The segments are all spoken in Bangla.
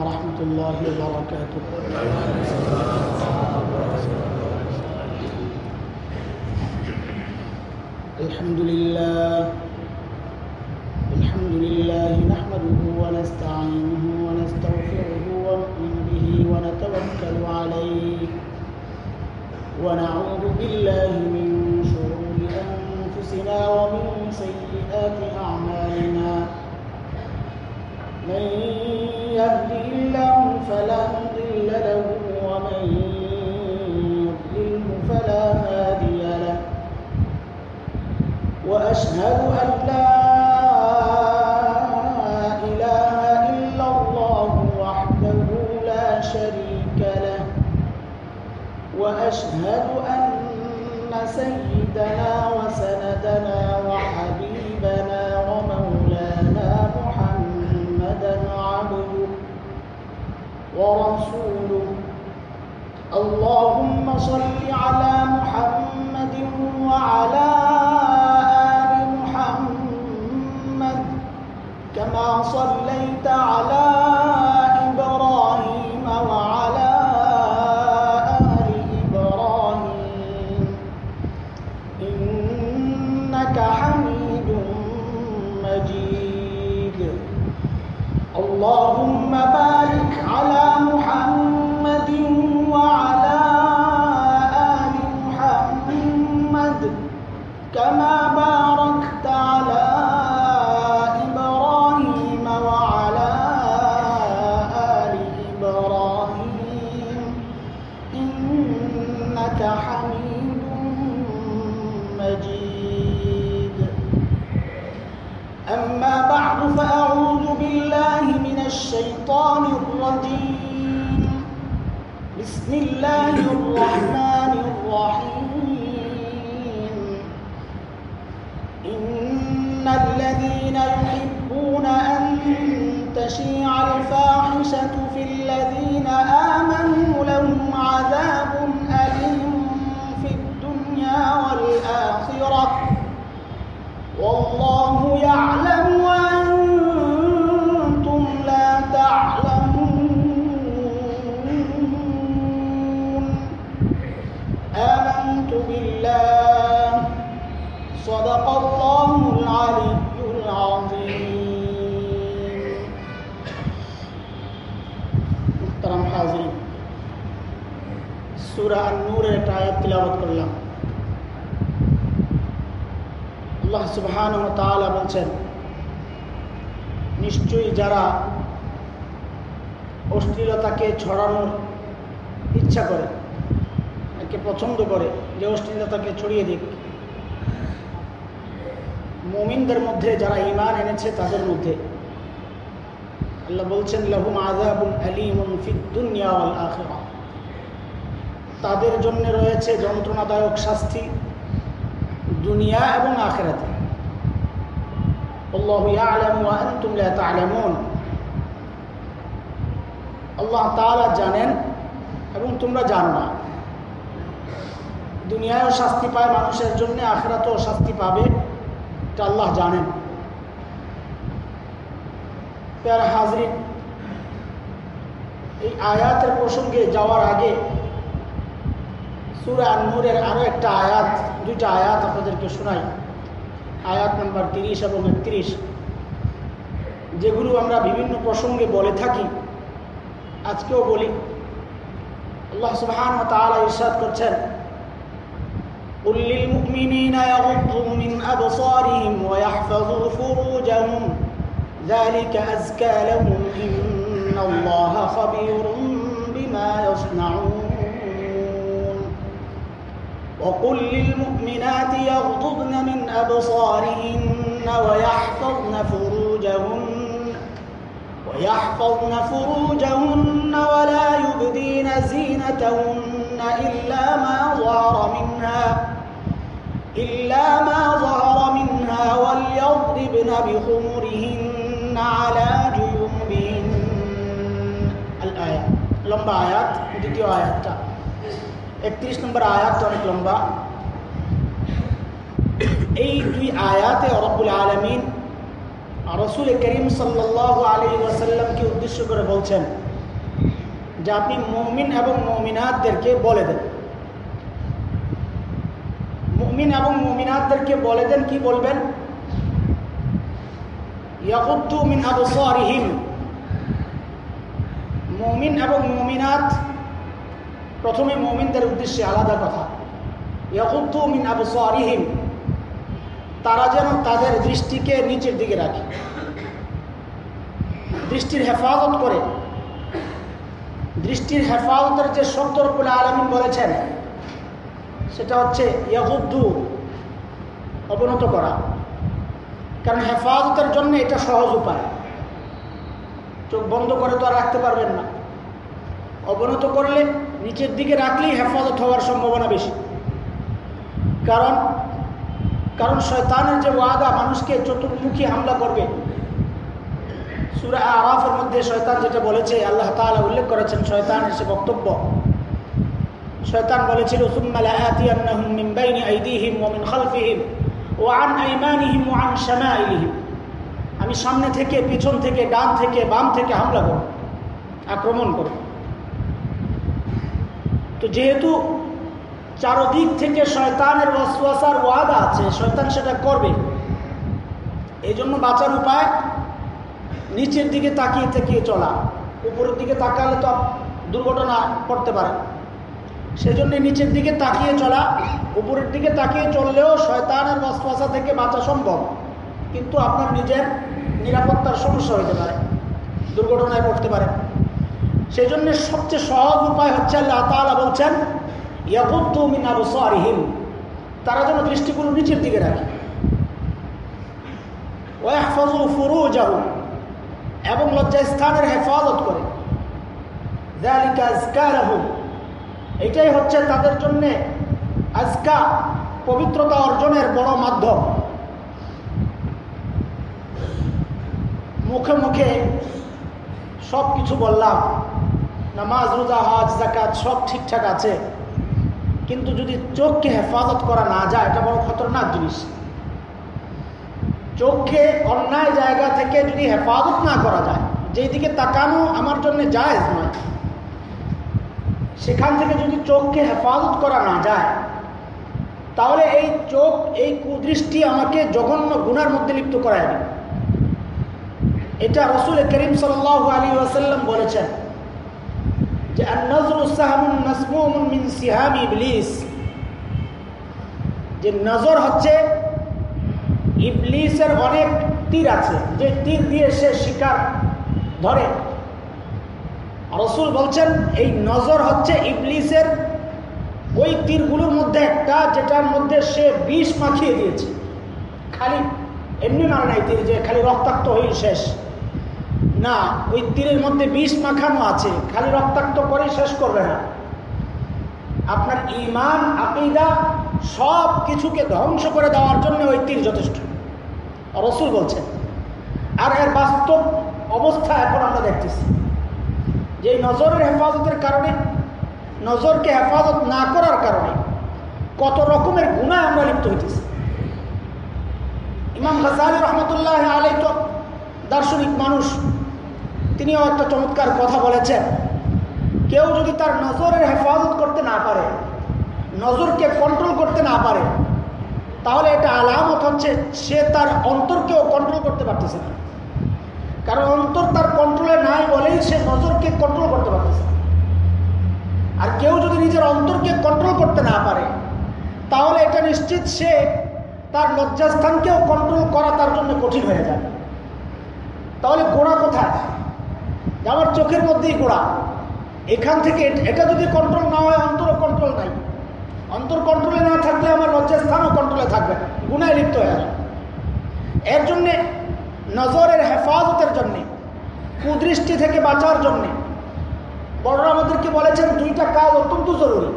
ورحمة الله وبركاته. ورسوله. اللهم صل রয়েছে যন্ত্রণাদায়ক শাস্তি দুনিয়া এবং আখেরাতে। আল্লাহ ইয়ালাম ওয়া আনতুম লা তা'লামুন। আল্লাহ তাআলা জানেন এবং তোমরা জানো না। দুনিয়ায়ও শাস্তি পায় মানুষের জন্য, আখেরাতেও শাস্তি পাবে, এটা আল্লাহ জানেন। হাজরিন, এই আয়াতের প্রসঙ্গে যাওয়ার আগে সুরা নূরের আরও একটা আয়াত দুইটা আয়াত আপনাদেরকে শোনাই আয়াত নাম্বার তিরিশ এবং একত্রিশ যেগুলো আমরা বিভিন্ন প্রসঙ্গে বলে থাকি আজকেও বলি আল্লাহ সুবহান ও তাআলা ইরশাদ করছেন قل للمؤمنين يغضوا من أبصارهم ويحفظوا فروجهم ذلك أزكى لهم إن الله خبير بما يصنعون وقل للمؤمنات يغضضن من أبصارهن ويحفظن فروجهن ويحفظن فروجهن ولا يبدين زينتهن إلا ما ظهر منها إلا ما ظهر منها وليضربن بخمرهن على جيوبهن الآية لمبا آيات দ্বিতীয় আয়াতটা একত্রিশ নম্বর আয়াতটা অনেক লম্বা। এই দুই আয়াতে রব্বুল আলমিন রসুল করিম সাল্লাহ আলী ওয়াসাল্লামকে উদ্দেশ্য করে বলছেন যে আপনি মমিন এবং মমিনাতদেরকে বলে দেন। মমিন এবং মমিনাতদেরকে বলে দেন, কি বলবেন? ইয়াকুদ্দু মিন মমিন এবং মমিনাত প্রথমে মমিনদের উদ্দেশ্যে আলাদা কথা। ইয়াকুদ্দু তারা যেন তাদের দৃষ্টিকে নিচের দিকে রাখে। দৃষ্টির হেফাজত করে। দৃষ্টির হেফাজতের যে রব্বুল আলমিন বলেছেন, সেটা হচ্ছে ইয়াহুদ্দু অবনত করা। কারণ হেফাজতের জন্য এটা সহজ উপায়। চোখ বন্ধ করে তো আর রাখতে পারবেন না। অবনত করলে নিচের দিকে রাখলেই হেফাজত হওয়ার সম্ভাবনা বেশি। কারণ কারণ শয়তানের যে ওয়াদা মানুষকে চতুর্মুখী হামলা করবে, সুরা আরাফের মধ্যে শয়তান যেটা বলেছে, আল্লাহ তাআলা উল্লেখ করেছেন শয়তানের সে বক্তব্য। শয়তান বলেছিল আমি সামনে থেকে, পিছন থেকে, ডান থেকে, বাম থেকে হামলা করব, আক্রমণ করব। তো যেহেতু চারদিক থেকে শয়তানের ওয়াসওয়াসার ওয়াদা আছে, শয়তান সেটা করবে। এই জন্য বাঁচার উপায় নিচের দিকে তাকিয়ে তাকিয়ে চলা। উপরের দিকে তাকালে তো দুর্ঘটনা পড়তে পারে। সেজন্য নিচের দিকে তাকিয়ে চলা, উপরের দিকে তাকিয়ে চললেও শয়তানের ওয়াসওয়াসা থেকে বাঁচা সম্ভব। কিন্তু আপনার নিজের নিরাপত্তার সমস্যা হতে পারে, দুর্ঘটনায় পড়তে পারে। সেই জন্য সবচেয়ে সহজ উপায় হচ্ছে আল্লাহ তালা বলছেন, ইয়াকুদ্দু তারা যেন দৃষ্টিগুলো নিচের দিকে রাখে। ওয়াহফাজু ফুরুজাহু এবং হেফাজত করে। এটাই হচ্ছে তাদের জন্য আজকা পবিত্রতা অর্জনের বড় মাধ্যম। মুখে মুখে সব কিছু বললাম নামাজ, রোজা, হজ জাকাত সব ঠিকঠাক আছে। কিন্তু যদি চোখকে হেফাজত করা না যায়, এটা বড় খতরনাক জিনিস। চোখকে অন্যায় জায়গা থেকে যদি হেফাজত না করা যায় যেই দিকে তাকানো আমার জন্য জায়েজ নয়, সেখান থেকে যদি চোখকে হেফাজত করা না যায়, তাহলে এই চোখ, এই কুদৃষ্টি আমাকে জঘন্য গুনার মধ্যে লিপ্ত করায় এটা রসুল করিম সাল আলী ওয়াসাল্লাম বলেছেন যে যে নজর হচ্ছে ইবলিসের অনেক তীর আছে, যে তীর দিয়ে সে শিকার ধরে। রসুল বলছেন, এই নজর হচ্ছে ইবলিসের ওই তীরগুলোর মধ্যে একটা, যেটার মধ্যে সে বিষ মাখিয়ে দিয়েছে। খালি, এমনি মারে নাই তীর যে খালি রক্তাক্ত হয়ে শেষ। না, ওই তীরের মধ্যে বিষ মাখানো আছে, খালি রক্তাক্ত করে শেষ করবে না। আপনার ইমান আকিদা সব কিছুকে ধ্বংস করে দেওয়ার জন্য ওই তীর যথেষ্ট। রসুল বলছেন, আর এর বাস্তব অবস্থা এখন আমরা দেখতেছি। যে নজরের হেফাজতের কারণে, নজরকে হেফাজত না করার কারণে কত রকমের গুণায় আমরা লিপ্ত হইতেছি। ইমাম গাজালি রহমতুল্লাহ আলাই তো দার্শনিক মানুষ তিনিও একটা চমৎকার কথা বলেছেন। কেউ যদি তার নজরের হেফাজত করতে না পারে, নজরকে কন্ট্রোল করতে না পারে, তাহলে এটা আলামত হচ্ছে সে তার অন্তরকেও কন্ট্রোল করতে পারতেছে না। কারণ অন্তর তার কন্ট্রোলে নাই বলেই সে নজরকে কন্ট্রোল করতে পারতেছে আর কেউ যদি নিজের অন্তরকে কন্ট্রোল করতে না পারে, তাহলে এটা নিশ্চিত সে তার লজ্জাস্থানকেও কন্ট্রোল করা তার জন্য কঠিন হয়ে যাবে। তাহলে গোড়া কোথায়? আমার চোখের মধ্যেই গোড়া। এখান থেকে এটা যদি কন্ট্রোল না হয়, অন্তরও কন্ট্রোল নাই। অন্তর কন্ট্রোলে না থাকলে আমার লজ্জাস্থানও কন্ট্রোলে থাকবে গুণায় লিপ্ত হয়ে যাবে এর জন্যে, নজরের হেফাজতের জন্যে, কুদৃষ্টি থেকে বাঁচার জন্যে, বড়রা আমাদেরকে বলেছেন, দুইটা কাজ অত্যন্ত জরুরি।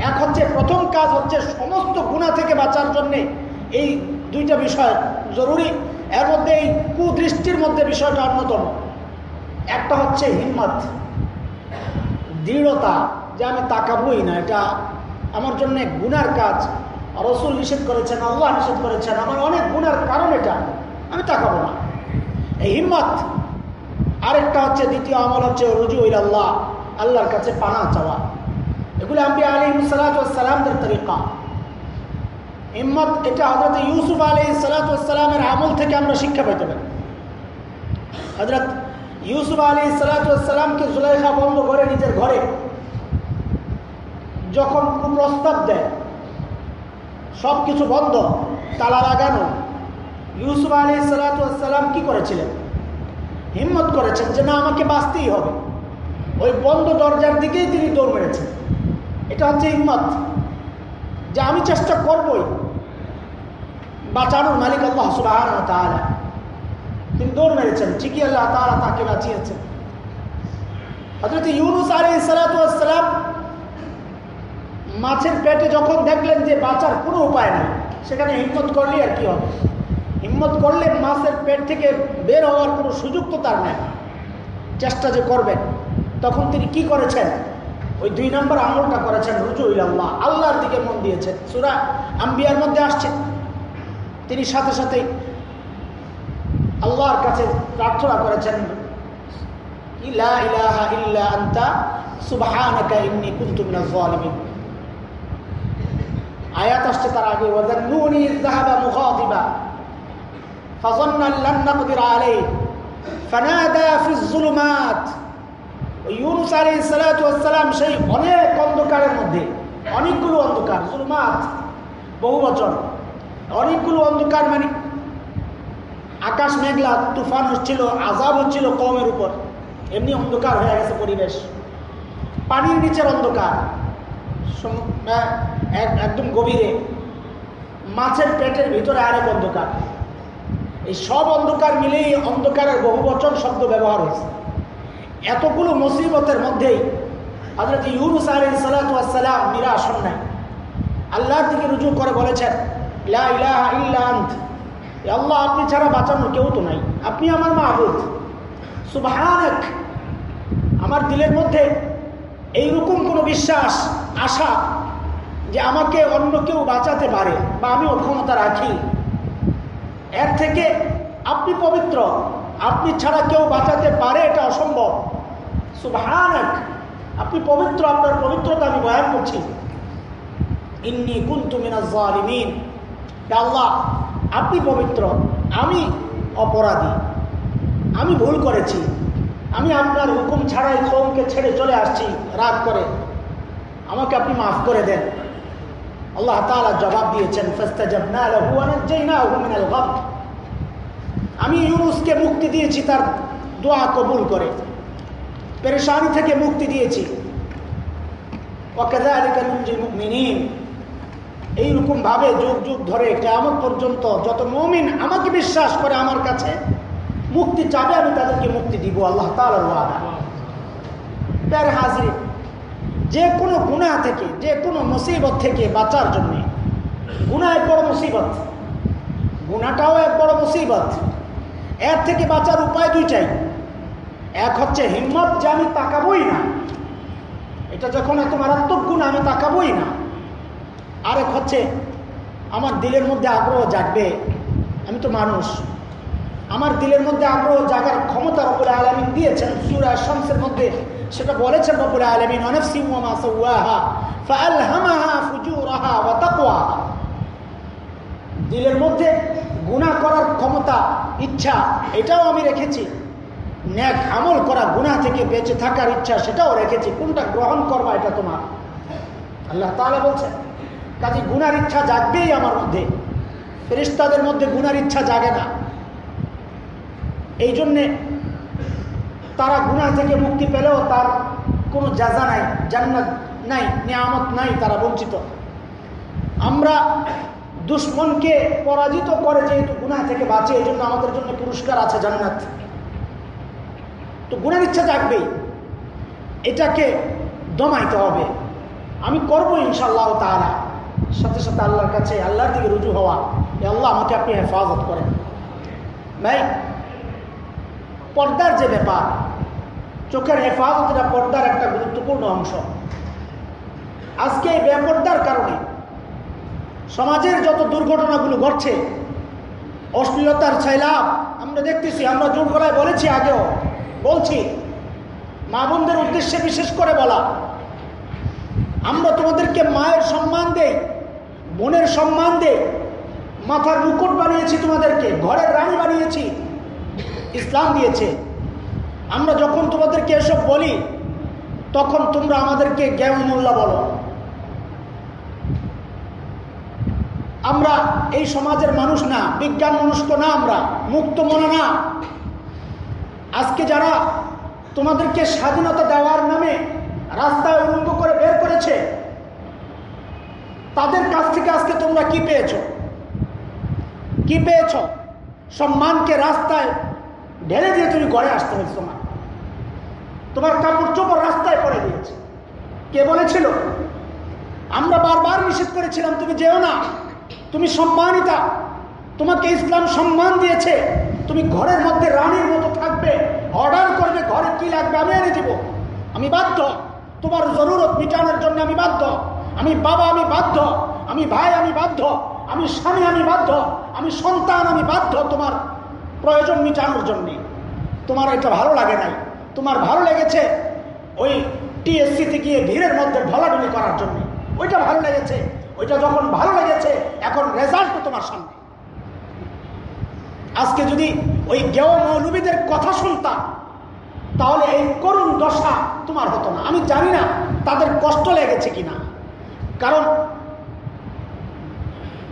এক হচ্ছে, প্রথম কাজ হচ্ছে, সমস্ত গুণা থেকে বাঁচার জন্যে এই দুইটা বিষয় জরুরি। এর মধ্যে এই কুদৃষ্টির মধ্যে বিষয়টা অন্যতম। একটা হচ্ছে হিম্মত, দৃঢ়তা যে আমি তাকাবই না, এটা আমার জন্য গুনার কাজ। রসুল নিষেধ করেছেন, আল্লাহ নিষেধ করেছেন, আমার অনেক গুনার কারণ এটা, আমি তাকাবো না। এই হিম্মত, আরেকটা হচ্ছে দ্বিতীয় আমল হচ্ছে রুজু আল্লাহ আল্লাহর কাছে পানা চাওয়া। এগুলো আমি আলী সালাতামদের তরিকা। হিম্মত, এটা হজরত ইউসুফ আলী সালাতামের আমল থেকে আমরা শিক্ষা পেতে পারি। হজরত ইউসুফ আলী সালাতামকে জুলাইখা বন্ধ করে নিজের ঘরে যখন প্রস্তাব দেয় সব কিছু বন্ধ, তালা লাগানো, ইউসুফ আলী সালাতাম কি করেছিলেন? হিম্মত করেছেন যে না, আমাকে বাঁচতেই হবে। ওই বন্ধ দরজার দিকেই তিনি দৌড় মেরেছেন। এটা হচ্ছে হিম্মত। যে আমি চেষ্টা করবই। বাঁচানোর মালিক আল্লাহ সুবাহ তিনি দৌড় মেরেছেন, ঠিকই আল্লাহ তারা তাকে বাঁচিয়েছেন। হজরত ইউনুস আলী সালাতাম মাছের পেটে যখন দেখলেন যে বাঁচার কোনো উপায় নেই, সেখানে হিম্মত করলে আর কি হবে? হিম্মত করলে মাছের পেট থেকে বের হওয়ার কোনো সুযোগ তো তার নেই। চেষ্টা যে করবেন, তখন তিনি কি করেছেন? ওই দুই নম্বর আমলটা করেছেন রুজুল আল্লাহ, আল্লাহর দিকে মন দিয়েছেন। সুরা আম্বিয়ার মধ্যে আসছেন তিনি সাথে সাথে আল্লাহর কাছে প্রার্থনা করেছেন ইলা ইলাহা ইল্লা আন্তা সুবহানাকা ইন্নী কুনতু মিনাজ জালিমিন আয়াত আসছে তার আগে ওয়াদান্নুনি যাহাবা মুখাতিবা فظن أن لن نقدر عليه فنادى في الظلمات ইউনুস আলী সালাম সেই অনেক অন্ধকারের মধ্যে অনেকগুলো অন্ধকার জুলমাত বহু বছর অনেকগুলো অন্ধকার মানে আকাশ মেঘলা, তুফান হচ্ছিল আজাব হচ্ছিল কমের উপর। এমনি অন্ধকার হয়ে গেছে পরিবেশ। পানির নিচের অন্ধকার। একদম গভীরে। মাছের পেটের ভিতরে আরেক অন্ধকার। এই সব অন্ধকার মিলেই অন্ধকারের বহু বচন শব্দ ব্যবহার হয়েছে। এতগুলো মুসিবতের মধ্যেই হজরত ইউনুস আলী সালাতাম নিরাশ হন নাই আল্লাহর দিকে রুজু করে বলেছেন আল্লাহ আপনি ছাড়া বাঁচানোর কেউ তো নাই। আপনি আমার মা মাহবুদ সুবাহান আমার দিলের মধ্যে এইরকম কোনো বিশ্বাস, আশা যে আমাকে অন্য কেউ বাঁচাতে পারে বা আমি অক্ষমতা রাখি, এর থেকে আপনি পবিত্র। আপনি ছাড়া কেউ বাঁচাতে পারে এটা অসম্ভব। সুভান আপনি পবিত্র, আপনার পবিত্রতা আমি বয়ান করছি। ইন্নি কুন্তু মিনাজমিন আল্লাহ আপনি পবিত্র, আমি অপরাধী, আমি ভুল করেছি, আমি আপনার হুকুম ছাড়াই কৌমকে ছেড়ে চলে আসছি রাগ করে। আমাকে আপনি মাফ করে দেন। আল্লাহ তালা জবাব দিয়েছেন আমি ইউনুসকে মুক্তি দিয়েছি তার দোয়া কবুল করে। পেরেশানি থেকে মুক্তি দিয়েছি। এইরকম ভাবে যুগ যুগ ধরে কেমন পর্যন্ত যত মমিন আমাকে বিশ্বাস করে আমার কাছে, মুক্তি চাবে, আমি তাদেরকে মুক্তি দিব, আল্লাহ তার হাজির, যে কোনো গুণা থেকে, যে কোনো মুসিবত থেকে বাঁচার জন্য। গুণা এক বড় মুসিবত। গুণাটাও এক বড় মুসিবত। এর থেকে বাঁচার উপায় দুইটাই। এক হচ্ছে হিম্মত যে আমি তাকাবই না। এটা যখন এত মারাত্মক গুণ আমি তাকাবই না। আরেক হচ্ছে, আমার দিলের মধ্যে আগ্রহ জাগবে। আমি তো মানুষ। আমার দিলের মধ্যে আগ্রহ জাগার ক্ষমতা রবুল আলমিন দিয়েছেন। সুরা শামসের মধ্যে সেটা বলেছেন রবুল আলমিন অনেক দিলের মধ্যে গুণা করার ক্ষমতা, ইচ্ছা, এটাও আমি রেখেছি। ন্যাক আমল করা গুণা থেকে বেঁচে থাকার ইচ্ছা, সেটাও রেখেছি। কোনটা গ্রহণ করবা, এটা তোমার। আল্লাহ তাহলে বলছেন কাজে গুনার ইচ্ছা জাগবেই আমার মধ্যে। ফেরিস্তাদের মধ্যে গুনার ইচ্ছা জাগে না। এই জন্যে তারা গুনা থেকে মুক্তি পেলেও তার কোনো যাজা নাই, জান্নাত নাই, নিয়ামত নাই, তারা বঞ্চিত। আমরা দুশ্মনকে পরাজিত করে যেহেতু গুনা থেকে বাঁচে এই জন্য আমাদের জন্য পুরস্কার আছে জান্নাত। তো গুণের ইচ্ছা থাকবেই এটাকে দমাইতে হবে। আমি করব ইনশাল্লাহ তারা সাথে সাথে আল্লাহর কাছে, আল্লাহর দিকে রুজু হওয়া আল্লাহ আমাকে আপনি হেফাজত করেন। ভাই, পর্দার যে ব্যাপার, চোখের হেফাজত এটা পর্দার একটা গুরুত্বপূর্ণ অংশ। আজকে এই বেপর্দার কারণে সমাজের যত দুর্ঘটনাগুলো ঘটছে, অশ্লীলতার ছাইলাভ আমরা দেখতেছি, আমরা জোর গলায় বলেছি আগেও, বলছি, মা বোনদের উদ্দেশ্যে বিশেষ করে বলা, আমরা তোমাদেরকে মায়ের সম্মান দেই। বোনের সম্মান দেই মাথার মুকুট বানিয়েছি তোমাদেরকে, ঘরের রানী বানিয়েছি। ইসলাম দিয়েছে। আমরা যখন তোমাদেরকে এসব বলি, তখন তোমরা আমাদেরকে জ্ঞান মোল্লা বলো। আমরা এই সমাজের মানুষ না, বিজ্ঞান মনস্ক না আমরা, মুক্ত মনে না। আজকে যারা তোমাদেরকে স্বাধীনতা দেওয়ার নামে রাস্তায় উলঙ্গ করে বের করেছে তাদের কাছ থেকে আজকে তোমরা কি পেয়েছ? কি পেয়েছ? সম্মানকে রাস্তায় ঢেলে দিয়ে তুমি ঘরে আসতে হয়েছে তোমার তোমার কাপড় চোপড় রাস্তায় পড়ে দিয়েছে। কে বলেছিল? আমরা বারবার নিষেধ করেছিলাম, তুমি যেও না। তুমি সম্মানিতা। তোমাকে ইসলাম সম্মান দিয়েছে। তুমি ঘরের মধ্যে রানীর মতো থাকবে। অর্ডার করবে ঘরে কি লাগবে, আমি এনে দেবো। আমি বাধ্য। তোমার জরুরত মিটানোর জন্য আমি বাধ্য। আমি বাবা, আমি বাধ্য। আমি ভাই, আমি বাধ্য। আমি স্বামী, আমি বাধ্য। আমি সন্তান, আমি বাধ্য। তোমার প্রয়োজন মিটানোর জন্যে। তোমার এটা ভালো লাগে নাই। তোমার ভালো লেগেছে ওই টিএসসিতে গিয়ে ভিড়ের মধ্যে ঢলাঢলি করার জন্য। ওইটা ভালো লেগেছে। ওইটা যখন ভালো লেগেছে, এখন রেজাল্ট তোমার সামনে। আজকে যদি ওই গেও মৌলবীদের কথা শুনতাম, তাহলে এই করুণ দশা তোমার হতো না। আমি জানি না তাদের কষ্ট লেগেছে কিনা। কারণ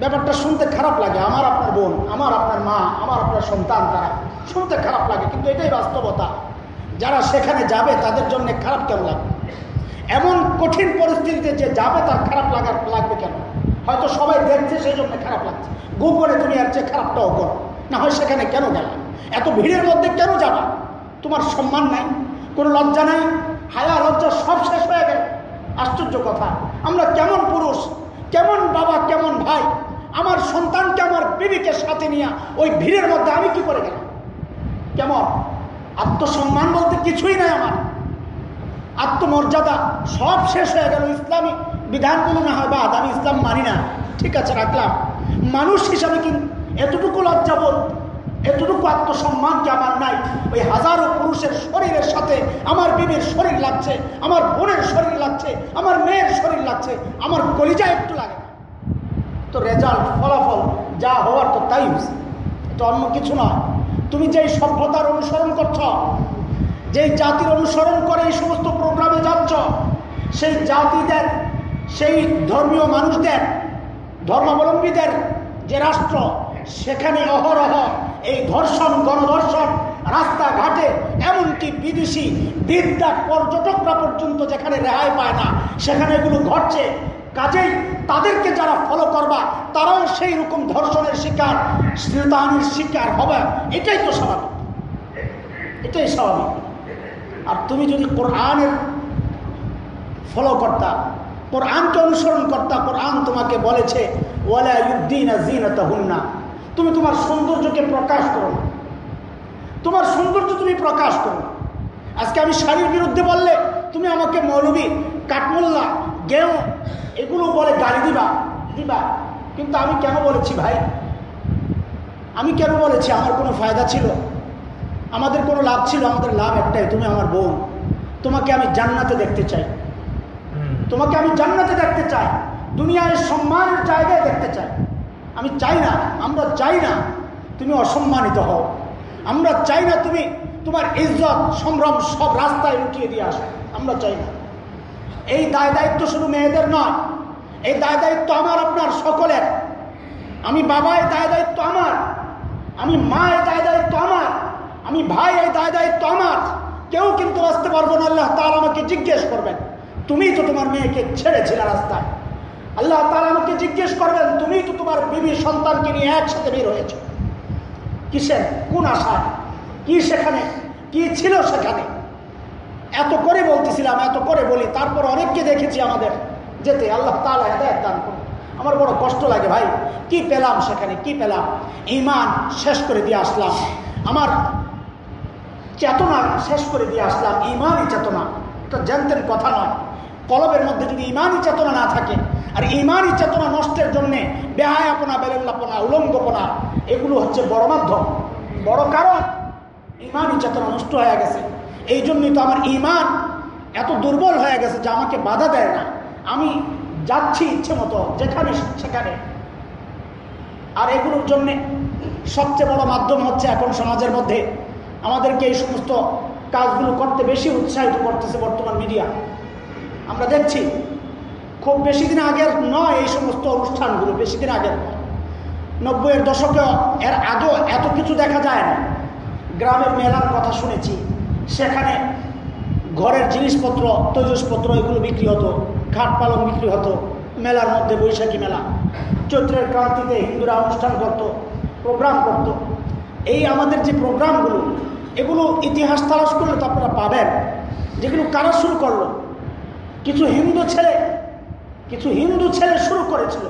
ব্যাপারটা শুনতে খারাপ লাগে। আমার আপনার বোন, আমার আপনার মা, আমার আপনার সন্তান, তারা শুনতে খারাপ লাগে, কিন্তু এটাই বাস্তবতা। যারা সেখানে যাবে, তাদের জন্য খারাপ কেন লাগবে? এমন কঠিন পরিস্থিতিতে যে যাবে, তার খারাপ লাগার লাগবে কেন? হয়তো সবাই দেখছে, সেই জন্য খারাপ লাগছে। গোপনে তুমি আর চেয়ে খারাপটাও করো, না হয় সেখানে কেন গেল? এত ভিড়ের মধ্যে কেন যাবা? তোমার সম্মান নাই, কোনো লজ্জা নাই, হায়া লজ্জা সব শেষ হয়ে গেল। আশ্চর্য কথা। আমরা কেমন পুরুষ, কেমন বাবা, কেমন ভাই? আমার সন্তানকে, আমার বিবিকে সাথে নিয়ে ওই ভিড়ের মধ্যে আমি কি করে গেলাম? কেমন? আত্মসম্মান বলতে কিছুই নাই আমার। আত্মমর্যাদা সব শেষ হয়ে গেল। ইসলামী বিধানগুলো না হয় বাদ, আমি ইসলাম মানি না। ঠিক আছে, রাখলাম। মানুষ হিসাবে কিন্তু এতটুকু লজ্জা লজ্জাবোধ এতটুকু আত্মসম্মান কি আমার নাই? ওই হাজারো পুরুষের শরীরের সাথে আমার বিবির শরীর লাগছে, আমার বোনের শরীর লাগছে, আমার মেয়ের শরীর লাগছে, আমার কলিজা একটু লাগে তো রেজাল্ট ফলাফল, যা হওয়ার তো তাই এটা অন্য কিছু নয়। তুমি যেই সভ্যতার অনুসরণ করছ, যেই জাতির অনুসরণ করে এই সমস্ত প্রোগ্রামে যাচ্ছ, সেই জাতিদের, সেই ধর্মীয় মানুষদের, ধর্মাবলম্বীদের যে রাষ্ট্র, সেখানে অহরহ এই ধর্ষণ, গণধর্ষণ রাস্তাঘাটে এমনকি বিদেশি বিদ্যা পর্যটকরা পর্যন্ত যেখানে রেহাই পায় না, সেখানে এগুলো ঘটছে। কাজেই তাদেরকে যারা ফলো করবা, তারাও সেই রকম ধর্ষণের শিকার শ্রীতাহানির শিকার হবে। এটাই তো স্বাভাবিক। এটাই স্বাভাবিক। আর তুমি যদি কোরআনের ফলো করতা, কোরআনকে অনুসরণ করতা, কোরআন তোমাকে বলেছে, ওয়ালা ইউদ্দিনা জিনাতা হুন্না তুমি তোমার সৌন্দর্যকে প্রকাশ করো না। তোমার সৌন্দর্য তুমি প্রকাশ করো আজকে আমি শাড়ির বিরুদ্ধে বললে তুমি আমাকে মৌলবী কাঠমোল্লা গেও এগুলো বলে গালি দিবা দিবা। কিন্তু আমি কেন বলেছি ভাই? আমি কেন বলেছি? আমার কোনো ফায়দা ছিল? আমাদের কোনো লাভ ছিল? আমাদের লাভ একটাই তুমি আমার বোন তোমাকে আমি জান্নাতে দেখতে চাই। তোমাকে আমি জান্নাতে দেখতে চাই। দুনিয়ায় সম্মানের জায়গায় দেখতে চাই। আমি চাই না, আমরা চাই না তুমি অসম্মানিত হও। আমরা চাই না তুমি তোমার ইজ্জত, সম্ভ্রম সব রাস্তায় উঠিয়ে দিয়ে আসো। আমরা চাই না। এই দায় দায়িত্ব শুধু মেয়েদের নয়, এই দায় দায়িত্ব আমার, আপনার সকলের। আমি বাবা এই দায় দায়িত্ব আমার, আমি মা এই দায় দায়িত্ব আমার, আমি ভাই এই দায় দায়িত্ব আমার। কেউ কিন্তু আসতে পারব না, আল্লাহ তার আমাকে জিজ্ঞেস করবেন, তুমি তো তোমার মেয়েকে ছেড়েছিলে রাস্তায়। আল্লাহ তারা আমাকে জিজ্ঞেস করবেন, তুমি তো তোমার বিবি সন্তানকে নিয়ে একসাথে বের হয়েছ। কিসের? কোন আশা কি সেখানে? কি ছিল সেখানে? এত করে বলতেছিলাম, এত করে বলি, তারপর অনেককে দেখেছি আমাদের যেতে। আল্লাহ তালা হেদায়ত দান করুন। আমার বড় কষ্ট লাগে ভাই, কি পেলাম সেখানে, কি পেলাম? ইমান শেষ করে দিয়ে আসলাম। আমার চেতনা শেষ করে দিয়ে আসলাম। ইমানই চেতনা। এটা জানতেন কথা নয়। কলবের মধ্যে যদি ইমানই চেতনা না থাকে, আর ইমানই চেতনা নষ্টের জন্যে বেহায়াপনা বেরেল্লাপনা উলঙ্গপনা, এগুলো হচ্ছে বড় মাধ্যম, বড় কারণ। ইমানই চেতনা নষ্ট হয়ে গেছে। এই জন্যই তো আমার ইমান এত দুর্বল হয়ে গেছে যে আমাকে বাধা দেয় না। আমি যাচ্ছি ইচ্ছে মতো, যেখানে সেখানে। আর এগুলোর জন্যে সবচেয়ে বড় মাধ্যম হচ্ছে এখন সমাজের মধ্যে। আমাদেরকে এই সমস্ত কাজগুলো করতে বেশি উৎসাহিত করতেছে বর্তমান মিডিয়া। আমরা দেখছি, খুব বেশি দিন আগের নয় এই সমস্ত অনুষ্ঠানগুলো, বেশি দিন আগের নব্বইয়ের দশকে এর আগেও এত কিছু দেখা যায় না গ্রামের মেলার কথা শুনেছি, সেখানে ঘরের জিনিসপত্র, তৈজসপত্র এগুলো বিক্রি হতো, ঘাট পালং বিক্রি হতো, মেলার মধ্যে বৈশাখী মেলা। চৈত্রের ক্রান্তিতে হিন্দুরা অনুষ্ঠান করত, প্রোগ্রাম করত। এই আমাদের যে প্রোগ্রামগুলো, এগুলো ইতিহাস তালাশ করলে তো আপনারা পাবেন। যেগুলো কারা শুরু করল? কিছু হিন্দু ছেলে, কিছু হিন্দু ছেলে শুরু করেছিল।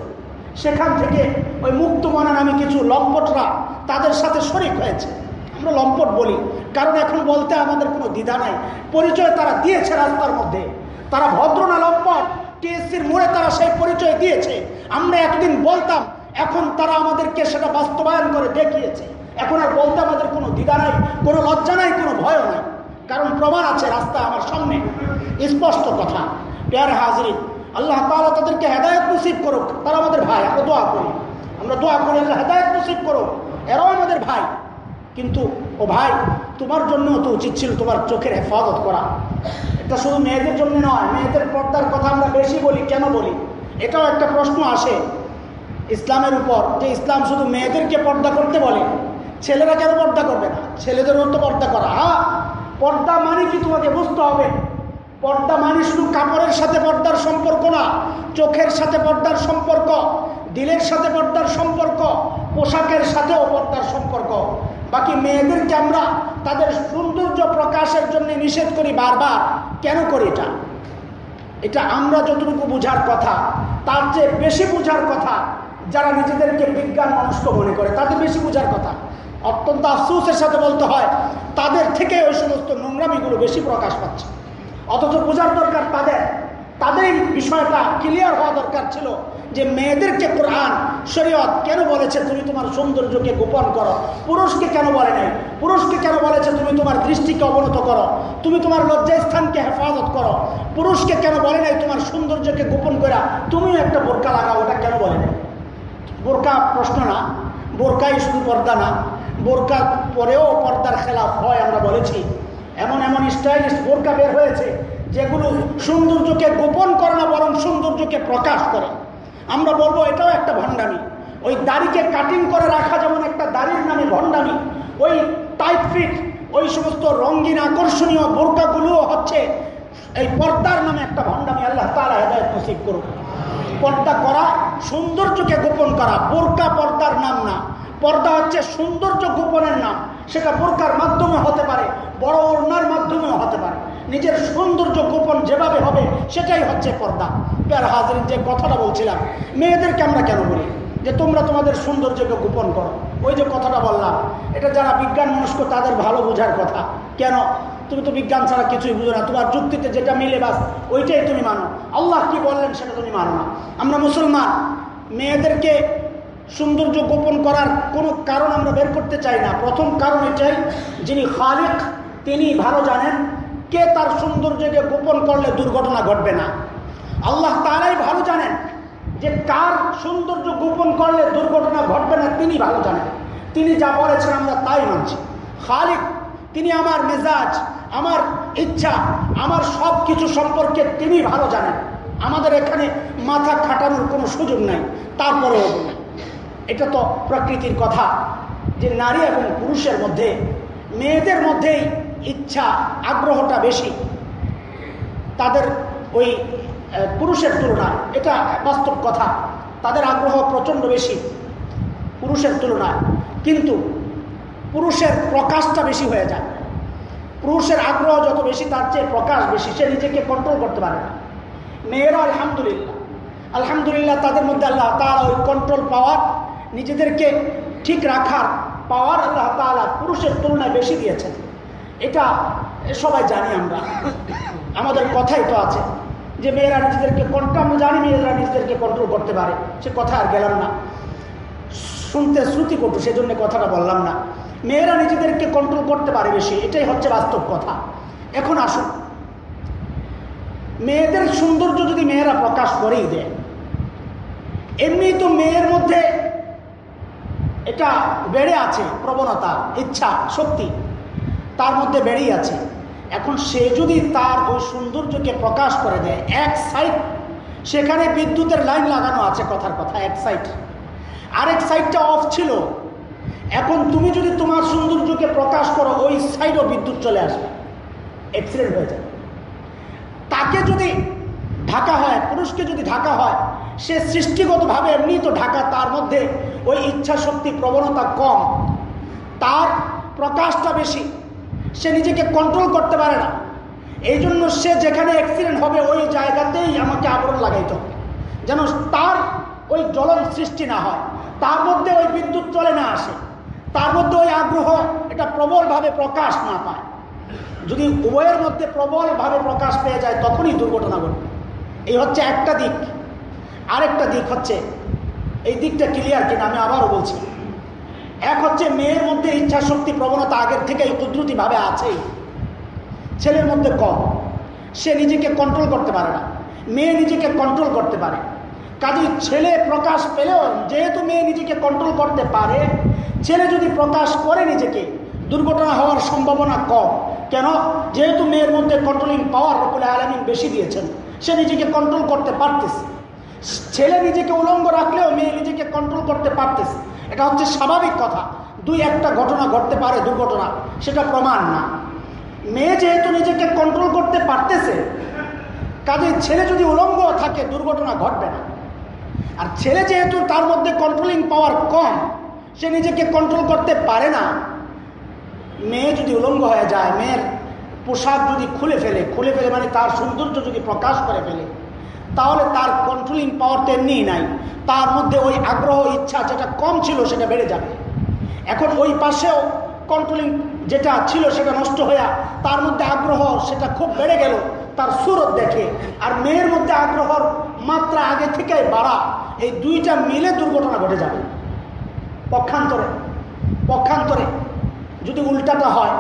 সেখান থেকে ওই মুক্তমনা নামে কিছু লম্পটরা তাদের সাথে শরিক হয়েছে। আমরা লম্পট বলি, কারণ এখন বলতে আমাদের কোনো দ্বিধা নাই। পরিচয় তারা দিয়েছে রাস্তার মধ্যে। তারা ভদ্র না লম্পট, টিএসসির মোড়ে তারা সেই পরিচয় দিয়েছে। আমরা এতদিন বলতাম, এখন তারা আমাদেরকে সেটা বাস্তবায়ন করে দেখিয়েছে। এখন আর বলতে আমাদের কোনো দ্বিধা নাই, কোনো লজ্জা নাই, কোনো ভয়ও নাই। কারণ প্রমাণ আছে রাস্তা আমার সামনে। স্পষ্ট কথা। পেয়ার হাজরিন, আল্লাহ তালা তাদেরকে হেদায়ত নসিব করুক, তারা আমাদের ভাই, আমরা দোয়া করি। আমরা দোয়া করি, আল্লাহ হেদায়ত নসিব করুক, এরাও আমাদের ভাই। কিন্তু, ও ভাই, তোমার জন্য তো উচিত ছিল তোমার চোখের হেফাজত করা। এটা শুধু মেয়েদের জন্য নয়, মেয়েদের পর্দার কথা আমরা বেশি বলি, কেন বলি? এটাও একটা প্রশ্ন আসে। ইসলামের উপর, যে ইসলাম শুধু মেয়েদেরকে পর্দা করতে বলে, ছেলেরা কেন পর্দা করবে না? ছেলেদেরও তো পর্দা করা। হ্যাঁ পর্দা মানে কি তোমাকে বুঝতে হবে? পর্দা মানে শুধু কাপড়ের সাথে পর্দার সম্পর্ক না, চোখের সাথে পর্দার সম্পর্ক, দিলের সাথে পর্দার সম্পর্ক, পোশাকের সাথেও পর্দার সম্পর্ক। বাকি মেয়েদেরকে আমরা তাদের সৌন্দর্য প্রকাশের জন্য নিষেধ করি বারবার। কেন করি এটা? এটা আমরা যতটুকু বোঝার কথা, তার চেয়ে বেশি বোঝার কথা যারা নিজেদেরকে বিজ্ঞান মনস্ক মনে করে, তাদের বেশি বোঝার কথা। অত্যন্ত আফসোসের সাথে বলতে হয়, তাদের থেকে ওই সমস্ত নোংরামিগুলো বেশি প্রকাশ পাচ্ছে। অথচ বোঝার দরকার তাদের তাদের বিষয়টা ক্লিয়ার হওয়া দরকার ছিল যে মেয়েদেরকে কোরআন, শরীয়ত কেন বলেছে তুমি তোমার সৌন্দর্যকে গোপন করো? পুরুষকে কেন বলে নাই? পুরুষকে কেন বলেছে তুমি তোমার দৃষ্টিকে অবনত করো? তুমি তোমার লজ্জাস্থানকে হেফাজত করো? পুরুষকে কেন বলে নাই তোমার সৌন্দর্যকে গোপন করা? তুমিও একটা বোরকা লাগাও, ওটা কেন বলে নাই? বোরকা প্রশ্ন না, বোরকাই শুধু পর্দা না। বোরকা পরেও পর্দার খেলাফ হয়, আমরা বলেছি। এমন এমন স্টাইলিশ বোরকা বের হয়েছে, যেগুলো সৌন্দর্যকে গোপন করে না, বরং সৌন্দর্যকে প্রকাশ করে। আমরা বলব, এটাও একটা ভণ্ডামি। ওই দাড়িকে কাটিং করে রাখা যেমন একটা দাড়ির নামে ভণ্ডামি, ওই টাইট ফিট ওই সমস্ত রঙিন আকর্ষণীয় বোরকাগুলোও হচ্ছে এই পর্দার নামে একটা ভণ্ডামি। আল্লাহ তারা হেদায়ত নসিব করুক। পর্দা করা, সৌন্দর্যকে গোপন করা, বোরকা পর্দার নাম না। পর্দা হচ্ছে সৌন্দর্য গোপনের নাম। সেটা বোরকার মাধ্যমে হতে পারে, বড় ওড়নার মাধ্যমেও হতে পারে। নিজের সৌন্দর্য গোপন যেভাবে হবে, সেটাই হচ্ছে পর্দা। প্যার হাজির যে কথাটা বলছিলাম, মেয়েদেরকে আমরা কেন বলি? যে তোমরা তোমাদের সৌন্দর্যকে গোপন করো। ওই যে কথাটা বললাম, এটা যারা বিজ্ঞান মনস্ক, তাদের ভালো বোঝার কথা। কেন? তুমি তো বিজ্ঞান ছাড়া কিছুই বুঝো না। তোমার যুক্তিতে যেটা মিলে বাস, ওইটাই তুমি মানো। আল্লাহ কি বললেন সেটা তুমি মানো না। আমরা মুসলমান, মেয়েদেরকে সৌন্দর্য গোপন করার কোনো কারণ আমরা বের করতে চাই না। প্রথম কারণ এটাই, যিনি খালিক, তিনি ভালো জানেন, কে তার সৌন্দর্যকে গোপন করলে দুর্ঘটনা ঘটবে না। আল্লাহ তারাই ভালো জানেন যে কার সৌন্দর্য গোপন করলে দুর্ঘটনা ঘটবে না, তিনি ভালো জানেন। তিনি যা বলেছেন আমরা তাই মানছি। খালিক, তিনি আমার মেজাজ, আমার ইচ্ছা, আমার সব কিছু সম্পর্কে তিনি ভালো জানেন। আমাদের এখানে মাথা খাটানোর কোনো সুযোগ নাই, তারপরেও এটা তো প্রকৃতির কথা যে নারী এবং পুরুষের মধ্যে, মেয়েদের মধ্যেই ইচ্ছা, আগ্রহটা বেশি। তাদের ওই পুরুষের তুলনায়, এটা বাস্তব কথা। তাদের আগ্রহ প্রচণ্ড বেশি পুরুষের তুলনায়। কিন্তু পুরুষের প্রকাশটা বেশি হয়ে যায়। পুরুষের আগ্রহ যত বেশি, তার চেয়ে প্রকাশ বেশি। সে নিজেকে কন্ট্রোল করতে পারে না। মেয়েরা আলহামদুলিল্লাহ। আলহামদুলিল্লাহ, তাদের মধ্যে আল্লাহ তারা ওই কন্ট্রোল পাওয়ার নিজেদেরকে ঠিক রাখার পাওয়ার আল্লাহ তালা পুরুষের তুলনায় বেশি দিয়েছেন। এটা সবাই জানি আমরা। আমাদের কথাই তো আছে যে মেয়েরা নিজেদেরকে কন্ট্রোল আমি জানি মেয়েরা নিজেদেরকে কন্ট্রোল করতে পারে। সে কথা আর গেলাম না। শুনতে শ্রুতি করতো সেজন্য কথাটা বললাম না। মেয়েরা নিজেদেরকে কন্ট্রোল করতে পারে বেশি, এটাই হচ্ছে বাস্তব কথা। এখন আসুন। মেয়েদের সৌন্দর্য যদি মেয়েরা প্রকাশ করেই দেয়, এমনি তো মেয়ের মধ্যে এটা বেড়ে আছে প্রবণতা, ইচ্ছা, শক্তি। তার মধ্যে বেড়েই আছে। এখন সে যদি তার ওই সৌন্দর্যকে প্রকাশ করে দেয়, এক সাইড সেখানে বিদ্যুতের লাইন লাগানো আছে কথার কথা, এক সাইড আরেক সাইডটা অফ ছিল। এখন তুমি যদি তোমার সৌন্দর্যকে প্রকাশ করো, ওই সাইডও বিদ্যুৎ চলে আসবে। অ্যাক্সিডেন্ট হয়ে যাবে। তাকে যদি ঢাকা হয়, পুরুষকে যদি ঢাকা হয় সে সৃষ্টিগতভাবে এমনি তো ঢাকা, তার মধ্যে ওই ইচ্ছা শক্তি প্রবণতা কম। তার প্রকাশটা বেশি। সে নিজেকে কন্ট্রোল করতে পারে না। এই জন্য সে যেখানে অ্যাক্সিডেন্ট হবে, ওই জায়গাতেই আমাকে আবরণ লাগাইতে। হবে যেন তার ওই জ্বলন সৃষ্টি না হয়। তার মধ্যে ওই বিদ্যুৎ চলে না আসে। তার মধ্যে ওই আগ্রহ, এটা প্রবলভাবে প্রকাশ না পায়। যদি উভয়ের মধ্যে প্রবলভাবে প্রকাশ পেয়ে যায়, তখনই দুর্ঘটনা ঘটবে। এই হচ্ছে একটা দিক। আরেকটা দিক হচ্ছে, এই দিকটা ক্লিয়ার কিনা আমি আবারও বলছি। এক হচ্ছে মেয়ের মধ্যে ইচ্ছা শক্তি প্রবণতা আগের থেকেই কুদরতিভাবে আছেই ছেলের মধ্যে কম। সে নিজেকে কন্ট্রোল করতে পারে না। মেয়ে নিজেকে কন্ট্রোল করতে পারে। কাজেই ছেলে প্রকাশ পেলেও, যেহেতু মেয়ে নিজেকে কন্ট্রোল করতে পারে, ছেলে যদি প্রকাশ করে নিজেকে, দুর্ঘটনা হওয়ার সম্ভাবনা কম। কেন? যেহেতু মেয়ের মধ্যে কন্ট্রোলিং পাওয়ার রকুল আলমিন বেশি দিয়েছেন, সে নিজেকে কন্ট্রোল করতে পারতেছে। ছেলে নিজেকে উলঙ্গ রাখলেও মেয়ে নিজেকে কন্ট্রোল করতে পারতেছে। এটা হচ্ছে স্বাভাবিক কথা। দুই একটা ঘটনা ঘটতে পারে, দুর্ঘটনা, সেটা প্রমাণ না। মেয়ে যেহেতু নিজেকে কন্ট্রোল করতে পারতেছে কাজে ছেলে যদি উলঙ্গ থাকে, দুর্ঘটনা ঘটবে না। আর ছেলে যেহেতু তার মধ্যে কন্ট্রোলিং পাওয়ার কম, সে নিজেকে কন্ট্রোল করতে পারে না। মেয়ে যদি উলঙ্গ হয়ে যায়, মেয়ের পোশাক যদি খুলে ফেলে খুলে ফেলে মানে তার সৌন্দর্য যদি প্রকাশ করে ফেলে তাহলে তার কন্ট্রোলিং পাওয়ার তো এমনিই নাই। তার মধ্যে ওই আগ্রহ, ইচ্ছা যেটা কম ছিল সেটা বেড়ে যাবে। এখন ওই পাশেও কন্ট্রোলিং যেটা ছিল সেটা নষ্ট হয়ে তার মধ্যে আগ্রহ সেটা খুব বেড়ে গেল, তার সুরত দেখে। আর মেয়ের মধ্যে আগ্রহর মাত্রা আগে থেকে বাড়া, এই দুইটা মিলে দুর্ঘটনা ঘটে যাবে। পক্ষান্তরে পক্ষান্তরে যদি উল্টাটা হয়,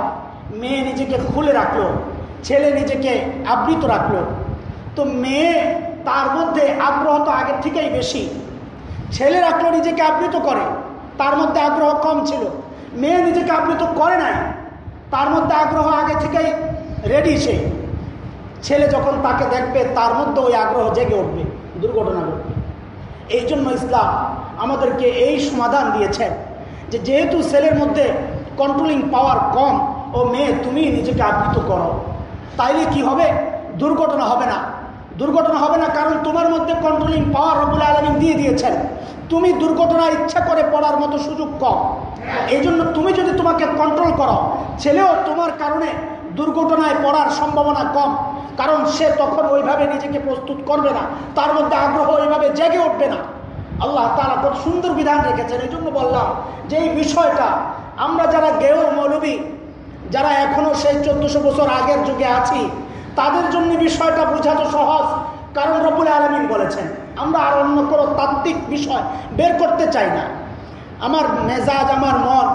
মেয়ে নিজেকে খুলে রাখল, ছেলে নিজেকে আবৃত রাখল, তো মেয়ে তার মধ্যে আগ্রহ তো আগের থেকেই বেশি। ছেলে রাখল নিজেকে আবৃত করে? তার মধ্যে আগ্রহ কম ছিল। মেয়ে নিজেকে আবৃত করে নাই। তার মধ্যে আগ্রহ আগে থেকেই রেডি সে। ছেলে যখন তাকে দেখবে, তার মধ্যে ওই আগ্রহ জেগে উঠবে, দুর্ঘটনা ঘটবে। এই জন্য ইসলাম আমাদেরকে এই সমাধান দিয়েছেন যে যেহেতু ছেলের মধ্যে কন্ট্রোলিং পাওয়ার কম ও মেয়ে, তুমি নিজেকে আবৃত করো। তাইলে কি হবে? দুর্ঘটনা হবে না। দুর্ঘটনা হবে না, কারণ তোমার মধ্যে কন্ট্রোলিং পাওয়ার রবুল আলমিন দিয়ে দিয়েছেন। তুমি দুর্ঘটনা ইচ্ছা করে পড়ার মতো সুযোগ কম এই জন্য তুমি যদি তোমাকে কন্ট্রোল করো, ছেলেও তোমার কারণে দুর্ঘটনায় পড়ার সম্ভাবনা কম, কারণ সে তখন ওইভাবে নিজেকে প্রস্তুত করবে না, তার মধ্যে আগ্রহ ওইভাবে জেগে উঠবে না। আল্লাহ তারা কত সুন্দর বিধান রেখেছেন এই জন্য বললাম যে এই বিষয়টা আমরা যারা গেও মৌলবী, যারা এখনও সেই চোদ্দশো বছর আগের যুগে আছি তাদের জন্য বিষয়টা বোঝা তো সহজ। কারণ রবুল আলমিন বলেছেন, আমরা আর অন্য কোনো তাত্ত্বিক বিষয় বের করতে চাই না। আমার মেজাজ, আমার মন,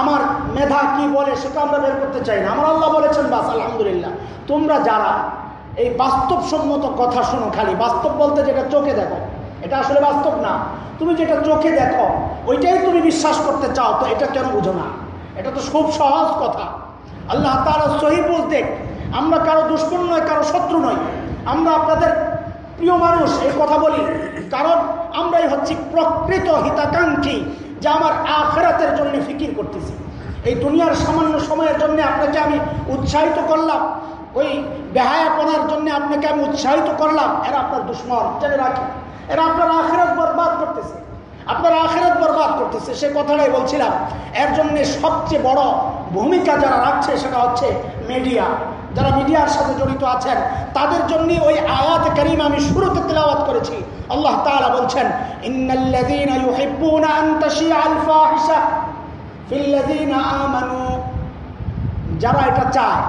আমার মেধা কি বলে সেটা আমরা বের করতে চাই না। আমার আল্লাহ বলেছেন, বাস, আলহামদুলিল্লাহ, তোমরা যারা এই বাস্তবসম্মত কথা শোনো খালি, বাস্তব বলতে যেটা চোখে দেখো, এটা আসলে বাস্তব না। তুমি যেটা চোখে দেখো, ওইটাই তুমি বিশ্বাস করতে চাও, তো এটা কেন বুঝো না? এটা তো খুব সহজ কথা। আল্লাহ তারা সহি বলতে আমরা কারও দুষ্কর নয়, কারও শত্রু নয়। আমরা আপনাদের প্রিয় মানুষ এই কথা বলি। কারণ আমরাই হচ্ছি প্রকৃত হিতাকাঙ্ক্ষী যে আমার আখেরাতের জন্য ফিকির করতেছি। এই দুনিয়ার সামান্য সময়ের জন্য আপনাকে আমি উৎসাহিত করলাম। ওই বেহায়াপনার জন্য আপনাকে আমি উৎসাহিত করলাম। এরা আপনার দুশ্মন, জেনে রাখি এরা আপনার আখেরাত বরবাদ করতেছে। আপনার আখেরাত বরবাদ করতেছে, সে কথাটাই বলছিলাম। এর জন্য সবচেয়ে বড় ভূমিকা যারা রাখছে সেটা হচ্ছে মিডিয়া যারা মিডিয়ার সাথে জড়িত আছেন, তাদের জন্য ওই আয়াত করিম আমি শুরুতে তেলাওয়াত করেছি। আল্লাহ তাআলা বলছেন, ইন্নাল্লাযীনা ইউহিব্বুনা আন তাশিআল ফাহিশা ফিল্লাযীনা আমানু। যারা এটা চায়,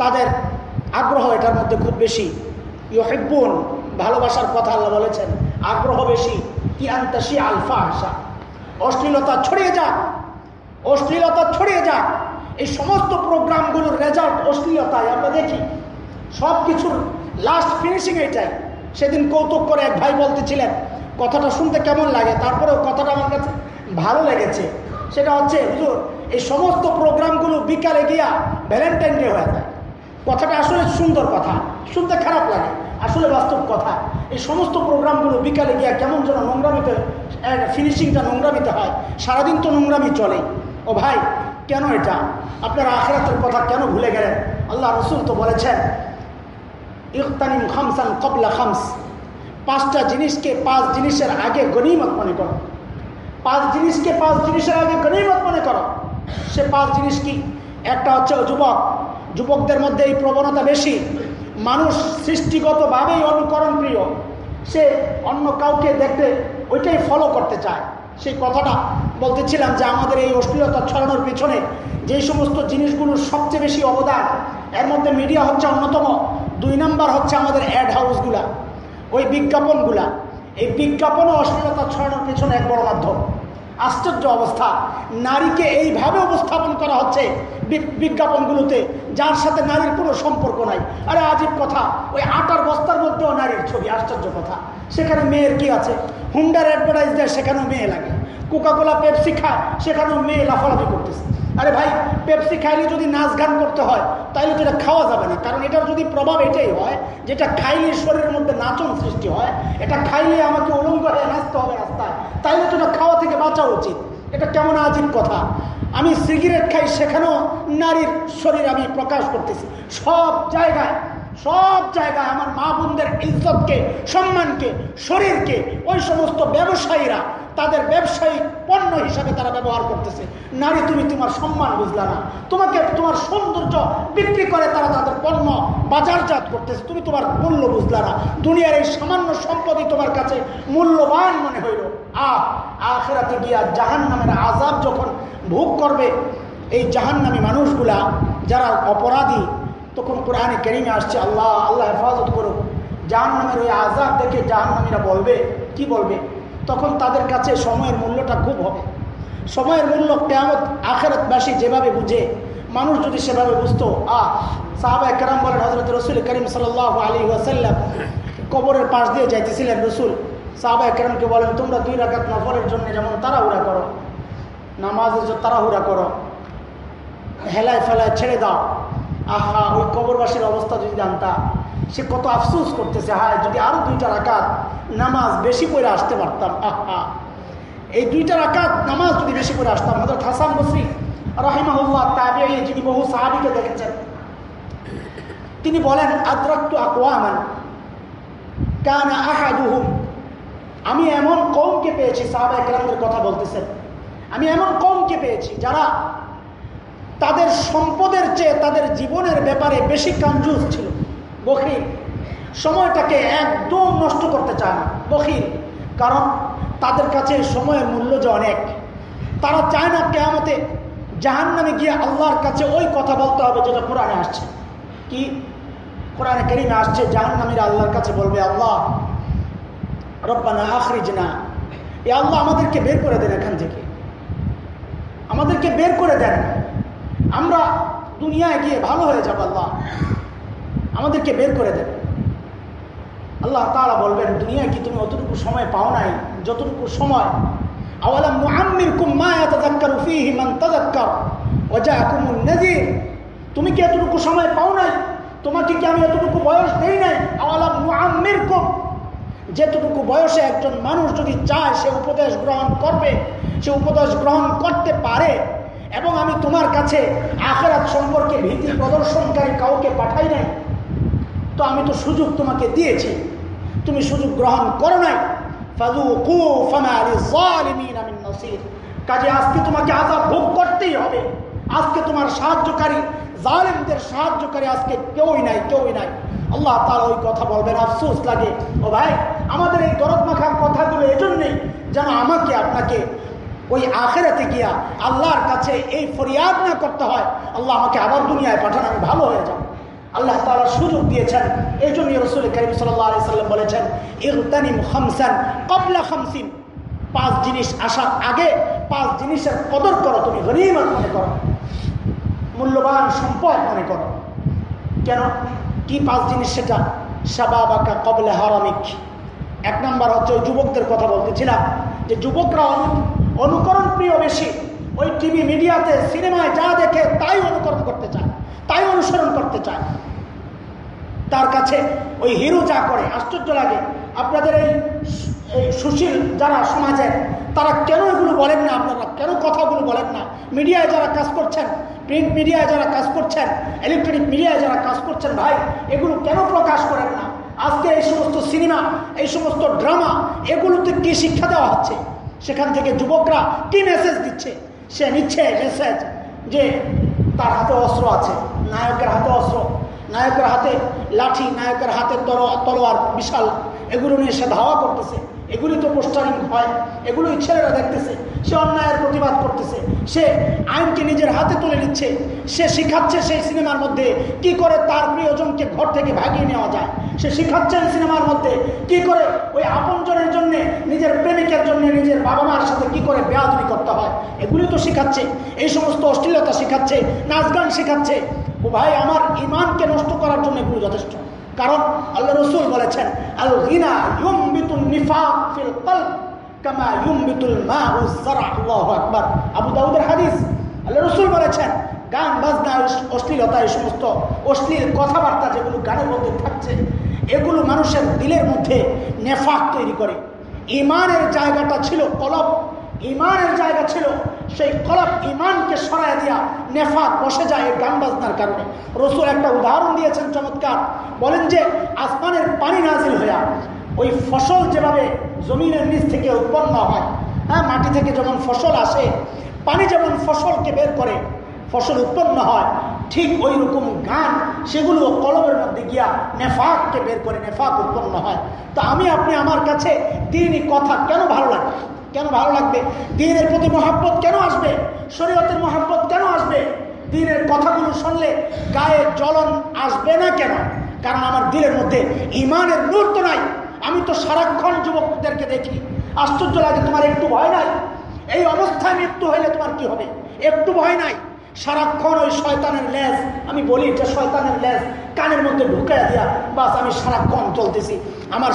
তাদের আগ্রহ এটার মধ্যে খুব বেশি। ইহেব্বন ভালোবাসার কথা আল্লাহ বলেছেন, আগ্রহ বেশি কি আন্তাসি আলফা আসা অশ্লীলতা ছড়িয়ে যাক, অশ্লীলতা ছড়িয়ে যাক। এই সমস্ত প্রোগ্রামগুলোর রেজাল্ট অশ্লীলতায় আমরা দেখি। সব কিছুর লাস্ট ফিনিশিং এটাই। সেদিন কৌতুক করে এক ভাই বলতেছিলেন, কথাটা শুনতে কেমন লাগে? তারপরেও কথাটা আমার কাছে ভালো লেগেছে। সেটা হচ্ছে, হুজুর, এই সমস্ত প্রোগ্রামগুলো বিকালে গিয়া ভ্যালেন্টাইন ডে হয়ে যায়। কথাটা আসলে সুন্দর কথা, শুনতে খারাপ লাগে, আসলে বাস্তব কথা। এই সমস্ত প্রোগ্রামগুলো বিকালে গিয়া কেমন যেন নোংরামিতে ফিনিশিংটা নোংরামিতে হয়। সারাদিন তো নোংরামি চলে ও ভাই কেন এটা? আপনারা আখেরাতের কথা কেন ভুলে গেলেন? আল্লাহ রসুল তো বলেছেন, ইকতানিম খামসান কবলা খামস। পাঁচটা জিনিসকে পাঁচ জিনিসের আগে গনিমত মনে করো। পাঁচ জিনিসকে পাঁচ জিনিসের আগে গনিমত মনে করো। সে পাঁচ জিনিস কি? একটা হচ্ছে যুবক। যুবকদের মধ্যে এই প্রবণতা বেশি। মানুষ সৃষ্টিগতভাবেই অনুকরণ প্রিয় সে অন্য কাউকে দেখতে ওইটাই ফলো করতে চায়। সেই কথাটা বলতেছিলাম যে আমাদের এই অশ্লীলতা ছড়ানোর পেছনে যে সমস্ত জিনিসগুলোর সবচেয়ে বেশি অবদান, এর মধ্যে মিডিয়া হচ্ছে অন্যতম। দুই নাম্বার হচ্ছে আমাদের অ্যাড হাউসগুলা ওই বিজ্ঞাপনগুলা। এই বিজ্ঞাপনও অশ্লীলতা ছড়ানোর পেছনে এক বড় মাধ্যম। আশ্চর্য অবস্থা। নারীকে এইভাবে উপস্থাপন করা হচ্ছে বিজ্ঞাপনগুলোতে, যার সাথে নারীর কোনো সম্পর্ক নাই। আরে আজীব কথা, ওই আটার বস্তার মধ্যেও নারীর ছবি, আশ্চর্য কথা। সেখানে মেয়ের কি আছে? হুন্ডার অ্যাডভার্টাইজ দেয়, সেখানেও মেয়ে লাগে। কোকাকোলা, পেপসি খায়, সেখানেও মেয়ে লাফালাফি করতেছে। আরে ভাই, পেপসি খাইলে যদি নাচ গান করতে হয় তাহলে তো এটা খাওয়া যাবে না। কারণ এটার যদি প্রভাব এটাই হয়, যেটা খাইলে শরীরের মধ্যে নাচন সৃষ্টি হয়, এটা খাইলে আমাকে উলঙ্গ হয়ে নাচতে হবে রাস্তায়। তাইলে তো খাওয়া থেকে বাঁচা উচিত। এটা কেমন আজিব কথা। আমি সিগারেট খাই সেখানেও নারীর শরীর আমি প্রকাশ করতেছি। সব জায়গায় সব জায়গায় আমার মা বোনদের ইজ্জতকে, সম্মানকে, শরীরকে, ওই সমস্ত ব্যবসায়ীরা তাদের ব্যবসায়িক পণ্য হিসাবে তারা ব্যবহার করতেছে। নারী, তুমি তোমার সম্মান বুঝলা না। তোমাকে, তোমার সৌন্দর্য বিক্রি করে তারা তাদের পণ্য বাজারজাত করতেছে। তুমি তোমার মূল্য বুঝলা না। দুনিয়ার এই সামান্য সম্পদই তোমার কাছে মূল্যবান মনে হইল। আহ, আখেরাতে গিয়া জাহান নামের আজাব যখন ভোগ করবে, এই জাহান্নামী মানুষগুলা যারা অপরাধী, তখন কোরআনে কেরিমে আসছে, আল্লাহ আল্লাহ হেফাজত করুক। জাহান্নামের ওই আজাদ দেখে জাহান্নামীরা বলবে, কি বলবে? তখন তাদের কাছে সময়ের মূল্যটা খুব হবে। সময়ের মূল্য কেমন আখেরতবাসী যেভাবে বুঝে, মানুষ যদি সেভাবে বুঝতো আহ সাহাবা কেরাম বলেন হজরত রসুল করিম সাল আলী ওয়াসাল্লাম কবরের পাশ দিয়ে যাইতেছিলেন রসুল। সাহাবা কেরামকে বলেন, তোমরা দুই রাখাত নফরের জন্য যেমন তাড়াহুড়া করো, নামাজের জন্য তাড়াহুড়া করো, হেলায় ফেলায় ছেড়ে দাও, আহা, ওই কবরবাসীর অবস্থা যদি জানতা সে কত আফসোস করতেছে, হায়, যদি আরও দুইটা রাকাত নামাজ বেশি করে আসতে পারতাম, আহা। এই দুইটা রাকাত নামাজ যদি বেশি করে আসতাম হজরত হাসান বসরি রহিমাহুল্লাহ তাবে যিনি বহু সাহাবিকে দেখেছেন, তিনি বলেন, আদ্রাক্তু আকওয়ামান, কানা আহাদুহুম। আমি এমন কমকে পেয়েছি, সাহাবা একরামদের কথা বলতেছেন, আমি এমন কমকে পেয়েছি যারা তাদের সম্পদের চেয়ে তাদের জীবনের ব্যাপারে বেশি কাঞ্জুস ছিল। বখির সময়টাকে একদম নষ্ট করতে চায় না বখির কারণ তাদের কাছে সময়ের মূল্য যে অনেক, তারা চায় না কেয়ামতে জাহান নামে গিয়ে আল্লাহর কাছে ওই কথা বলতে হবে যেটা কোরআনে আসছে। কি? কোরআনে কেরিমে আসছে জাহান নামীরা আল্লাহর কাছে বলবে, আল্লাহ, রব্বানা আখরিজ না এ আল্লাহ আমাদেরকে বের করে দেন এখান থেকে। আমাদেরকে বের করে দেন। আমরা দুনিয়ায় গিয়ে ভালো হয়ে যাব, আল্লাহ। আমাদেরকে বের করে দেন। আল্লাহ তারা বলবেন দুনিয়া কি তুমি অতটুকু সময় পাও নাই? যতটুকু সময়। তুমি কি এতটুকু সময় পাও নাই? তোমাকে কি আমি এতটুকু বয়স দেই নাই? আওয়ালাম মুআম্মির কুম যেতটুকু বয়সে একজন মানুষ যদি চায়, সে উপদেশ গ্রহণ করবে, সে উপদেশ গ্রহণ করতে পারে। এবং আমি তোমার কাছে আখেরাত সম্পর্কে ভীতি প্রদর্শনকারী কাউকে পাঠাই নাই। তো আমি তো সুযোগ তোমাকে দিয়েছি। তুমি সুযোগ গ্রহণ করো নাই। কাজে আজকে তোমাকে আজাব ভোগ করতেই হবে। আজকে তোমার সাহায্যকারী জালেমদের সাহায্যকারী আজকে কেউই নাই কেউই নাই। আল্লাহ তার ওই কথা বলবেন, আফসোস লাগে। ও ভাই, আমাদের এই দরদ মাখা কথাগুলো এজন্যই যেন আমাকে, আপনাকে ওই আখেরাতে গিয়া আল্লাহর কাছে এই ফরিয়াদ না করতে হয়। আল্লাহ আমাকে আবার দুনিয়ায় পাঠান, আমি ভালো হয়ে যাব। আল্লাহ তালা সুযোগ দিয়েছেন। এই জন্য রসুল করিম সাল্লাম বলেছেন ইরতানিম খামসান কবলা খামসিন। পাঁচ জিনিস আসার আগে পাঁচ জিনিসের কদর করো, তুমি গরিমত মনে করো। মূল্যবান সম্পদ মনে করো। কেন? কি পাঁচ জিনিস সেটা? সাবাবাকা কবলে হারামিক। এক নম্বর হচ্ছে ওই যুবকদের কথা বলতেছিলাম যে যুবকরা অনুকরণ প্রিয় বেশি। ওই টিভি মিডিয়াতে, সিনেমায় যা দেখে তাই অনুকরণ করতে চায়, তাই অনুসরণ করতে চায়। তার কাছে ওই হিরো যা করে, আশ্চর্য লাগে। আপনাদের এই সুশীল যারা সমাজের, তারা কেন এগুলো বলেন না আপনারা? কেন কথাগুলো বলেন না? মিডিয়ায় যারা কাজ করছেন, প্রিন্ট মিডিয়ায় যারা কাজ করছেন ইলেকট্রনিক মিডিয়ায় যারা কাজ করছেন, ভাই, এগুলো কেন প্রকাশ করেন না? আজকে এই সমস্ত সিনেমা, এই সমস্ত ড্রামা, এগুলোতে কি শিক্ষা দেওয়া হচ্ছে? সেখান থেকে যুবকরা কি মেসেজ দিচ্ছে? সে নিচ্ছে মেসেজ যে তার হাতে অস্ত্র আছে, নায়কের হাতে অস্ত্র। নায়কের হাতে লাঠি, নায়কের হাতে তলোয়ার, বিশাল, এগুলো নিয়ে সে ধাওয়া করতেছে। এগুলি তো পোস্টারিং হয়, এগুলোই ছেলেরা দেখতেছে, সে অন্যায়ের প্রতিবাদ করতেছে, সে আইনকে নিজের হাতে তুলে নিচ্ছে, সে শিখাচ্ছে সেই সিনেমার মধ্যে কি করে তার প্রিয়জনকে ঘর থেকে ভাগিয়ে নেওয়া যায়। সে শিখাচ্ছে এই সিনেমার মধ্যে কি করে ওই আপনজনের জন্য, নিজের প্রেমিকের জন্য নিজের বাবা মার সাথে কি করে বেয়াদবি করতে হয়। এগুলি তো শিখাচ্ছে, এই সমস্ত অশ্লীলতা শিখাচ্ছে, নাচ গান শিখাচ্ছে। ও ভাই, আমার ইমানকে নষ্ট করার জন্য এগুলো যথেষ্ট। কারণ আল্লাহ রসুল বলেছেন আল গিনা ইউমবিতুন নিফাক ফিল কলব কামা ইউমবিতুল মাউ যারা আল্লাহু আকবার। আবু দাউদের হাদিস, আল্লাহ রসুল বলেছেন, গান, বাজনা, অশ্লীলতা, এই সমস্ত অশ্লীল কথাবার্তা যেগুলো গানের মধ্যে থাকছে, এগুলো মানুষের দিলের মধ্যে নেফাক তৈরি করে। ইমানের জায়গাটা ছিল কলব ইমানের জায়গা ছিল সেই কলব ইমানকে সরাই দিয়া নেফাক বসে যায় এই গান বাজনার কারণে। রসুল একটা উদাহরণ দিয়েছেন চমৎকার। বলেন যে, আসমানের পানি নাজিল হইয়া ওই ফসল যেভাবে জমিনের নিচ থেকে উৎপন্ন হয় হ্যাঁ মাটি থেকে যেমন ফসল আসে, পানি যেমন ফসলকে বের করে, ফসল উৎপন্ন হয়, ঠিক ওই রকম গান সেগুলো কলমের মধ্যে গিয়া নেফাককে বের করে নেফাক উৎপন্ন হয়। তো আমি, আপনি আমার কাছে দিনই কথা কেন ভালো লাগে? কেন ভালো লাগবে? দিনের প্রতি মহাব্বত কেন আসবে? শরীয়তের মহাব্বত কেন আসবে? দিনের কথাগুলো শুনলে গায়ে জ্বলন আসবে না কেন? কারণ আমার দিলের মধ্যে ইমানের নূর তো নাই। আমি তো সারাক্ষণ যুবকদেরকে দেখি। আশ্চর্য লাগে, তোমার একটু ভয় নাই? এই অবস্থায় মৃত্যু হইলে তোমার কি হবে? একটু ভয় নাই? সারাক্ষণ ওই শয়তানের লেজ, আমি বলি যে শয়তানের লেজ, কানের মধ্যে ঢুকাইয়া দিয়া বাস আমি সারাক্ষণ চলতেছি। আমার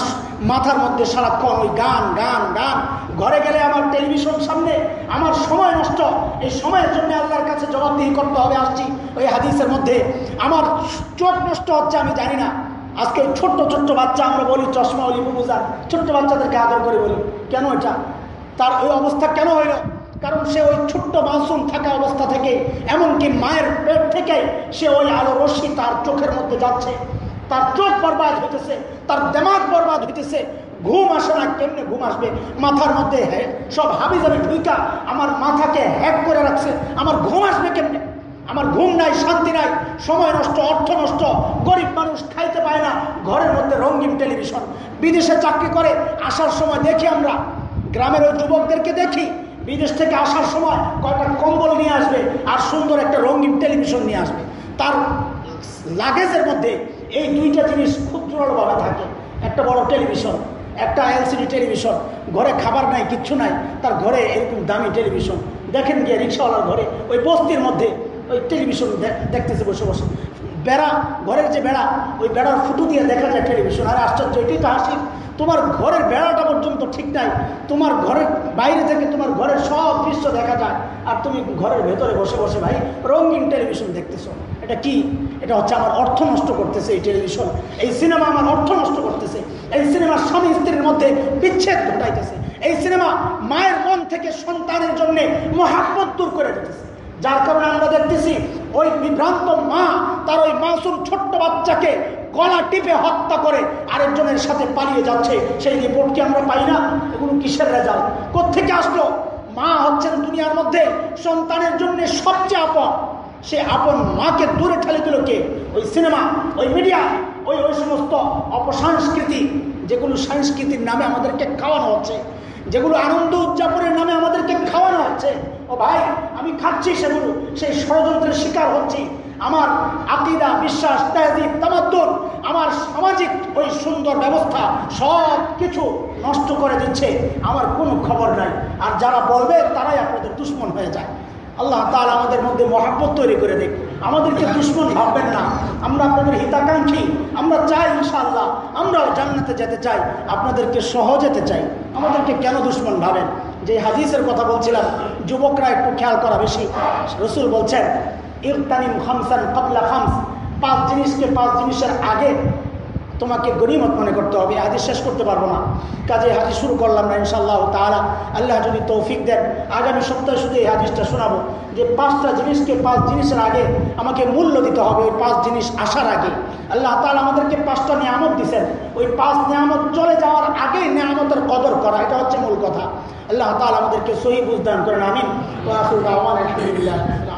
মাথার মধ্যে সারাক্ষণ ওই গান গান গান। ঘরে গেলে আমার টেলিভিশন সামনে, আমার সময় নষ্ট। এই সময়ের জন্য আল্লাহর কাছে জবাবদিহি করতে হবে, আসছি ওই হাদিসের মধ্যে। আমার চোখ নষ্ট হচ্ছে, আমি জানি না। আজকে ছোট্ট ছোট্ট বাচ্চা, আমরা বলি চশমা বলি বুবুজার ছোট্ট বাচ্চাদেরকে আদর করে বলি, কেন এটা? তার ওই অবস্থা কেন হইল? কারণ সে ওই ছোট্ট মাসুম থাকা অবস্থা থেকে, এমনকি মায়ের পেট থেকে সে ওই আলো রশ্মি তার চোখের মধ্যে যাচ্ছে। তার চোখ বরবাদ হইতেছে, তার দেমাগ বরবাদ হইতেছে। ঘুম আসে না, কেমনে ঘুম আসবে? মাথার মধ্যে সব হাবি যাবে ঢুইকা আমার মাথাকে হ্যাক করে রাখছে। আমার ঘুম আসবে কেমনে? আমার ঘুম নাই, শান্তি নাই, সময় নষ্ট, অর্থ নষ্ট, গরিব মানুষ খাইতে পায় না, ঘরের মধ্যে রঙিন টেলিভিশন। বিদেশে চাকরি করে, আসার সময় দেখি আমরা, গ্রামের ওই যুবকদেরকে দেখি বিদেশ থেকে আসার সময় কয়টা কম্বল নিয়ে আসবে আর সুন্দর একটা রঙিন টেলিভিশন নিয়ে আসবে। তার লাগেজের মধ্যে এই দুইটা জিনিস খুব জোরালোভাবে থাকে। একটা বড় টেলিভিশন, একটা এলসিডি টেলিভিশন, ঘরে খাবার নাই, কিচ্ছু নাই, তার ঘরে এরকম দামি টেলিভিশন। দেখেন গিয়ে রিক্সাওয়ালার ঘরে ওই বস্তির মধ্যে ওই টেলিভিশন দেখতেছে বসে বসে। বেড়া, ঘরের যে বেড়া, ওই বেড়ার ফুটো দিয়ে দেখা যায় টেলিভিশন। আর আশ্চর্য, এটাই তো হাসি। তোমার ঘরের বেড়াটা পর্যন্ত ঠিক নাই। তোমার ঘরের বাইরে থেকে তোমার ঘরের সব দৃশ্য দেখা যায়। আর তুমি ঘরের ভেতরে বসে বসে ভাই রঙিন টেলিভিশন দেখতেছো। এটা কি? এটা হচ্ছে আমার অর্থ নষ্ট করতেছে এই টেলিভিশন। এই সিনেমা আমার অর্থ নষ্ট করতেছে। এই সিনেমা স্বামী স্ত্রীর মধ্যে বিচ্ছেদ ঘটাইতেছে। এই সিনেমা মায়ের মন থেকে সন্তানের জন্যে মহাব্বত দূর করে দিতেছে। যার কারণে আমরা দেখতেছি ওই বিভ্রান্ত মা, তার ওই মাসুর ছোট্ট বাচ্চাকে গলা টিপে হত্যা করে আরেকজনের সাথে পালিয়ে যাচ্ছে। সেই রিপোর্ট কি আমরা পাই না? এগুলো কিসের রেজাল্ট? কোথেকে আসলো? মা হচ্ছেন দুনিয়ার মধ্যে সন্তানের জন্য সবচেয়ে আপন। সে আপন মাকে দূরে ঠেলে দিল কে? ওই সিনেমা, ওই মিডিয়া, ওই ওই সমস্ত অপসংস্কৃতি, যেগুলো সংস্কৃতির নামে আমাদেরকে খাওয়ানো হচ্ছে। যেগুলো আনন্দ উদযাপনের নামে আমাদেরকে খাওয়ানো হচ্ছে। ও ভাই, আমি খাচ্ছি সেগুলো। সেই ষড়যন্ত্রের শিকার হচ্ছি। আমার আকিদা, বিশ্বাস, তেহজিব, তামাদ্দুন, আমার সামাজিক ওই সুন্দর ব্যবস্থা সব কিছু নষ্ট করে দিচ্ছে। আমার কোনো খবর নাই। আর যারা বলবে, তারাই আপনাদের দুশ্মন হয়ে যায়। আল্লাহ তাআলা আমাদের মধ্যে মহাব্বত তৈরি করে দিক। আমাদেরকে দুশ্মন ভাববেন না। আমরা আপনাদের হিতাকাঙ্ক্ষী, আমরা চাই ইনশাআল্লাহ আমরাও জান্নাতে যেতে চাই, আপনাদেরকে সহ যেতে চাই। আমাদেরকে কেন দুশ্মন ভাবেন? যে হাদিসের কথা বলছিলাম, যুবকরা একটু খেয়াল করা বেশি। রসুল বলছেন, ইরতানিম খামসান কাবলা খামস। পাঁচ জিনিসকে পাঁচ জিনিসের আগে তোমাকে গরিমত মনে করতে হবে হাদিস শেষ করতে পারব না। কাজে হাদিস শুরু করলাম না ইনশাল্লাহ তাআলা। আল্লাহ যদি তৌফিক দেন, আগামী সপ্তাহে শুধু এই হাদিসটা শোনাবো যে পাঁচটা জিনিসকে পাঁচ জিনিসের আগে আমাকে মূল্য দিতে হবে, ওই পাঁচ জিনিস আসার আগে। আল্লাহ তাআলা আমাদেরকে পাঁচটা নিয়ামত দিছেন, ওই পাঁচ নিয়ামত চলে যাওয়ার আগেই নিয়ামতের কদর করা, এটা হচ্ছে মূল কথা। আল্লাহ তাআলা আমাদেরকে সহি বুঝদান করেন, আমিন। আলহামদুলিল্লাহ।